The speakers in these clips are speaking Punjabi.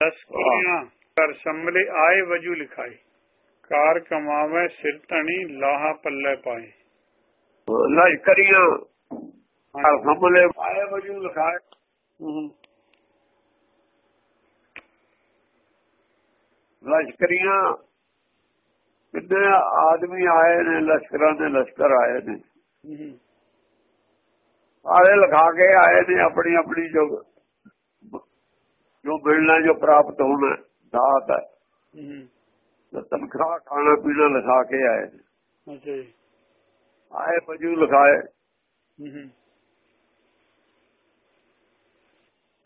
ਦਸ ਕੁਲੀਆਂ ਕਰ ਸੰਭਲੇ ਆਏ ਵਜੂ ਲਿਖਾਈ ਕਾਰ ਕਮਾਵੇ ਸਿਰ ਧਣੀ ਲਾਹਾ ਪੱਲੇ ਪਾਏ। ਲਸ਼ਕਰੀਆਂ ਹਰ ਸੰਭਲੇ ਆਏ ਵਜੂ ਲਿਖਾਏ। ਲਸ਼ਕਰੀਆਂ ਕਿੰਨੇ ਆਦਮੀ ਆਏ ਨੇ ਲਸ਼ਕਰਾਂ ਦੇ ਲਸ਼ਕਰ ਆਏ ਨੇ। ਸਾਰੇ ਲਿਖਾ ਕੇ ਆਏ ਨੇ ਆਪਣੀ ਆਪਣੀ ਜੋ ਜੋ ਮਿਲਣਾ ਜੋ ਪ੍ਰਾਪਤ ਹੋਣਾ ਦਾਤ ਹੈ। ਤੇ ਤਨਖਾਹ ਖਾਣਾ ਪੀਣਾ ਲਿਖਾ ਕੇ ਆਏ ਨੇ। ਅੱਛਾ ਜੀ। ਆਏ ਵਜੂ ਲਿਖਾਏ।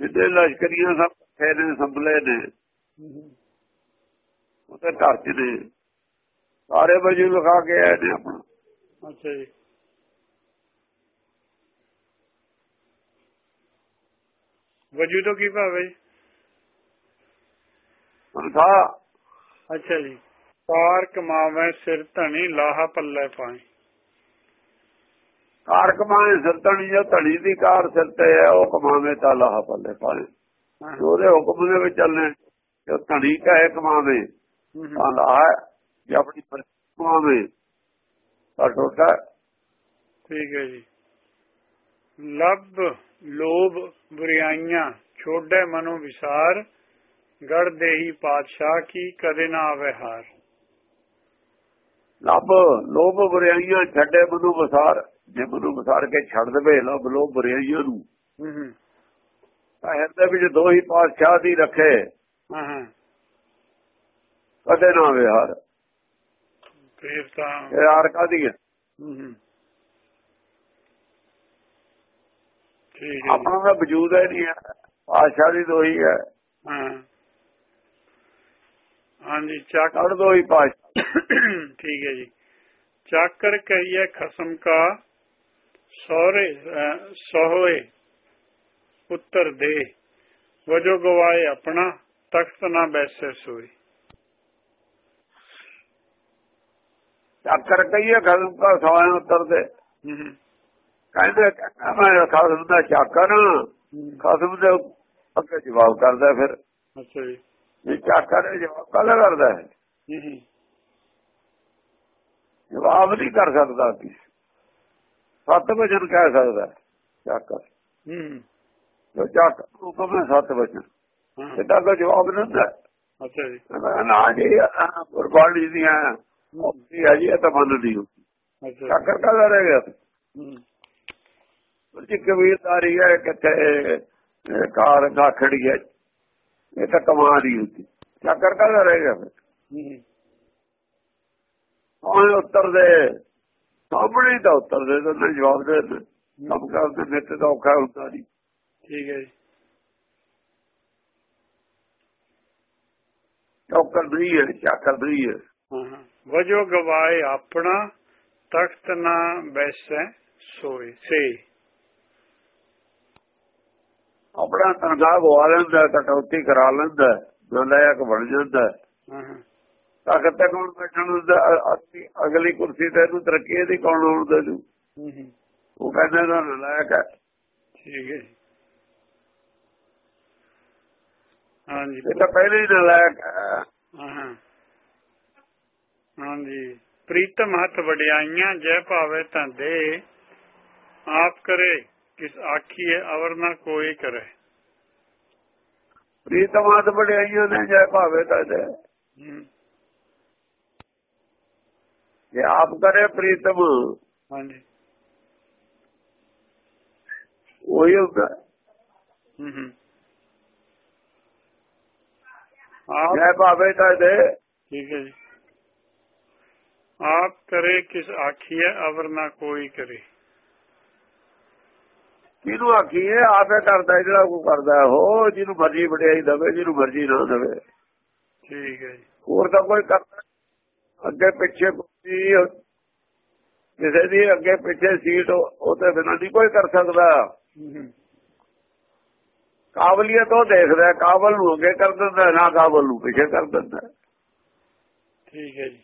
ਜਿੱਦੇ ਲਸ਼ਕਰੀਆਂ ਸਭ ਨੇ ਸੰਭਲੇ ਨੇ ਉਹ ਤੇ ਘਰ ਚ ਨੇ। ਸਾਰੇ ਵਜੂ ਲਿਖਾ ਕੇ ਆਏ ਨੇ ਆਪਣਾ। ਅੱਛਾ ਜੀ। ਵਜੂ ਤੋਂ ਕੀ ਭਾਵ ਤਨਖਾਹ ਅੱਛਾ ਜੀ। ਕਾਰ ਕਮਾਵੇ ਸਿਰ ਧਣੀ ਲਾਹਾ ਪੱਲੇ ਪਾਏ ਕਾਰ ਕਮਾਏ ਸਰਤਣੀ ਜੋ ਧੜੀ ਦੀ ਕਾਰ ਸਿਰ ਤੇ ਹੈ ਉਹ ਕਮਾਵੇ ਤਾਂ ਲਾਹ ਪੱਲੇ ਪਾਏ। ਉਹਦੇ ਹੁਕਮ ਦੇ ਵਿੱਚ ਚੱਲਣੇ ਜੋ ਧੜੀ ਕਹੇ ਕਮਾਵੇ ਤਾਂ ਲਾਹ ਜੇ ਆਪਣੀ ਕਮਾਵੇ ਤਾਂ ਟੋਟਾ ਠੀਕ ਹੈ ਜੀ। ਲੱਭ ਲੋਭ ਬੁਰਾਈਆਂ ਛੋੜੇ ਮਨੋ ਵਿਸਾਰ ਗੜ ਦੇਹੀ ਪਾਤਸ਼ਾਹ ਕੀ ਕਦੇ ਨਾ ਆਵੇ ਹਾਰ ਲੱਭ ਲੋਭ ਬੁਰਾਈਆਂ ਛੱਡੇ ਮਨੂ ਵਸਾਰ। ਜੇ ਮਨੂ ਵਸਾਰ ਕੇ ਛੱਡ ਦੇਵੇ ਲੱਭ ਲੋਭ ਬੁਰਾਈਆਂ ਨੂੰ। ਤਾਂ ਹਿਰਦੇ ਵਿੱਚ ਦੋ ਹੀ ਪਾਤਸ਼ਾਹ ਦੀ ਰੱਖੇ। ਕਦੇ ਨਾ ਵਿਹਾਰ। ਫਿਰ ਤਾਂ ਹਾਰ ਕਾਦੀ ਹੈ ਆਪਣਾ ਵਜੂਦ ਹੈ ਨਹੀਂ ਹੈ। ਪਾਤਸ਼ਾਹ ਦੀ ਦੋ ਹੀ ਹੈ। ਹਾਂ। ਹਾਂਜੀ ਚੱਕ ਕੱਢ ਦੋ ਹੀ ਪਾਤਸ਼ਾਹ ਠੀਕ ਹੈ ਜੀ। ਚਾਕਰ ਕਹੀਏ ਖਸਮ ਕਾ ਸੋਰੇ ਸੋਹੇ ਉੱਤਰ ਦੇ। ਵਜੋ ਗਵਾਏ ਆਪਣਾ ਤਖਤ ਨਾ ਬੈਸੇ ਸੋਈ ਚੱਕਰ ਕਹੀਏ ਖਸਮ ਦਾ ਸਵਾਲ ਉੱਤਰ ਦੇ। ਕਹਿੰਦੇ ਮੈਂ ਖਸਮ ਦਾ ਚੱਕਰ ਖਸਮ ਦੇ ਅੱਗੇ ਜਵਾਬ ਕਰਦਾ ਫਿਰ। ਅੱਛਾ ਜੀ। ਇਹ ਚੱਕਰ ਇਹ ਜਵਾਬ ਕਾਹਦਾ ਕਰਦਾ ਹੈ। ਜਵਾਬ ਨਹੀਂ ਕਰ ਸਕਦਾ ਕੀ। ਸੱਤ ਵਚਨ ਕਹਿ ਸਕਦਾ ਹੈ ਚੱਕਰ ਹਮ, ਜੋ ਚੱਕਰ ਹੁਕਮ ਹੈ ਸੱਤ ਵਚਨ। ਹਾਂ, ਇਹਦਾ ਕੋਈ ਜਵਾਬ ਨਹੀਂ ਹੁੰਦਾ। ਅੱਛਾ ਜੀ। ਨਾ ਜੀ ਕੁਰਬਾਨੀ ਦੀਆਂ ਮੁਕਤੀ ਹੈ ਜੀ ਇਹ ਤਾਂ ਮੰਨਦੀ ਹੋ ਅੱਛਾ। ਚੱਕਰ ਕਾਹਦਾ ਰਹਿ ਗਿਆ? ਹਮ, ਜੀ ਕਬੀਰਦਾਰੀ ਹੈ ਕਿੱਥੇ ਕਾਰ ਗਾਖੜੀ ਹੈ। ਇਹ ਤਾਂ ਕਮਾਲ ਹੀ ਹੁੰਦੀ। ਚੱਕਰ ਕਾਹਦਾ ਰਹਿ ਗਿਆ ਫਿਰ। ਹਮ, ਉਹਨੇ ਉੱਤਰ ਦੇ। ਸਾਹਮਣੇ ਤਾਂ ਉੱਤਰ ਦੇ ਤਾਂ ਜਵਾਬ ਦੇ ਦੇ। ਕੰਮ ਕਰਦੇ ਨਿੱਤ ਦਾ ਔਖਾ ਹੁੰਦਾ ਨਹੀਂ। ਠੀਕ ਹੈ ਜੀ। ਚੌਕਰ ਨਹੀਂ ਹੈ ਚੱਕਰ ਨਹੀਂ ਹਾਂ। ਵਜੋ ਗਵਾਏ ਆਪਣਾ ਤਖਤ ਨਾ ਬੈਸੇ ਸੋਏ। ਸੇ ਆਪਣਾ ਤਨਖਾਹ ਗਵਾ ਲੈਂਦਾ ਕਟੌਤੀ ਕਰਾ ਲੈਂਦਾ ਨਲਾਇਕ ਬਣ ਜਾਂਦਾ। ਹਾਂ ਹਾਂ। ਤਾਕਤ ਤੇ ਕੌਣ ਬੈਠਣ ਦਾ ਅਗਲੀ ਕੁਰਸੀ ਤੇ ਇਹਨੂੰ ਤਰੱਕੀ ਦੀ ਕੌਣ ਹੋਣ ਦੇ ਦੂ? ਉਹ ਕਹਿੰਦਾ ਨਾ ਨਲਾਇਕ ਹੈ। ਠੀਕ ਹੈ ਜੀ। ਹਾਂਜੀ। ਇਹ ਤਾਂ ਪਹਿਲੇ ਹੀ ਨਲਾਇਕ ਹਾਂ। ਹਾਂਜੀ। ਪ੍ਰੀਤਮ ਹੱਥ ਵਡਿਆਈਆਂ ਜੈ ਭਾਵੇ ਤਾਂ ਦੇ ਆਪ ਕਰੇ। ਕਿਸ ਆਖੀਏ ਅਵਰ ਨਾ ਕੋਈ ਕਰੇ। ਪ੍ਰੀਤਮਾਤ ਬੜਾਈਆਂ ਨੇ ਜੈ ਭਾਵੇ ਤਾਂ ਦੇ ਜੇ ਆਪ ਕਰੇ ਪ੍ਰੀਤਮ ਹਾਂਜੀ। ਉਹੀ ਹੁੰਦਾ ਆਪ ਜੈ ਭਾਵੇ ਤਾਂ ਦੇ ਠੀਕ ਹੈ ਜੀ। ਆਪ ਕਰੇ ਕਿਸ ਆਖੀਏ ਅਵਰ ਨਾ ਕੋਈ ਕਰੇ। ਕਿਹਨੂੰ ਆਖੀਏ ਆਪੇ ਕਰਦਾ ਜਿਹੜਾ ਕੋ ਕਰਦਾ ਹੋ ਜਿਹਨੂੰ ਮਰਜ਼ੀ ਵਡਿਆਈ ਦਵੇ ਜਿਹਨੂੰ ਮਰਜ਼ੀ ਨਾ ਦਵੇ। ਠੀਕ ਹੈ ਜੀ। ਹੋਰ ਤਾਂ ਕੋਈ ਕਰਦਾ ਅੱਗੇ ਪਿੱਛੇ ਕੋਈ ਕਿਸੇ ਦੀ ਅੱਗੇ ਪਿੱਛੇ ਸੀਟ ਉਹ ਤੇ ਬਿਨਾਂ ਨਹੀਂ ਕੋਈ ਕਰ ਸਕਦਾ। ਕਾਬਲੀਅਤ ਉਹ ਦੇਖਦਾ ਕਾਬਲ ਨੂੰ ਅੱਗੇ ਕਰ ਦਿੰਦਾ ਨਾ ਕਾਬਲ ਨੂੰ ਪਿੱਛੇ ਕਰ ਦਿੰਦਾ। ਠੀਕ ਹੈ ਜੀ।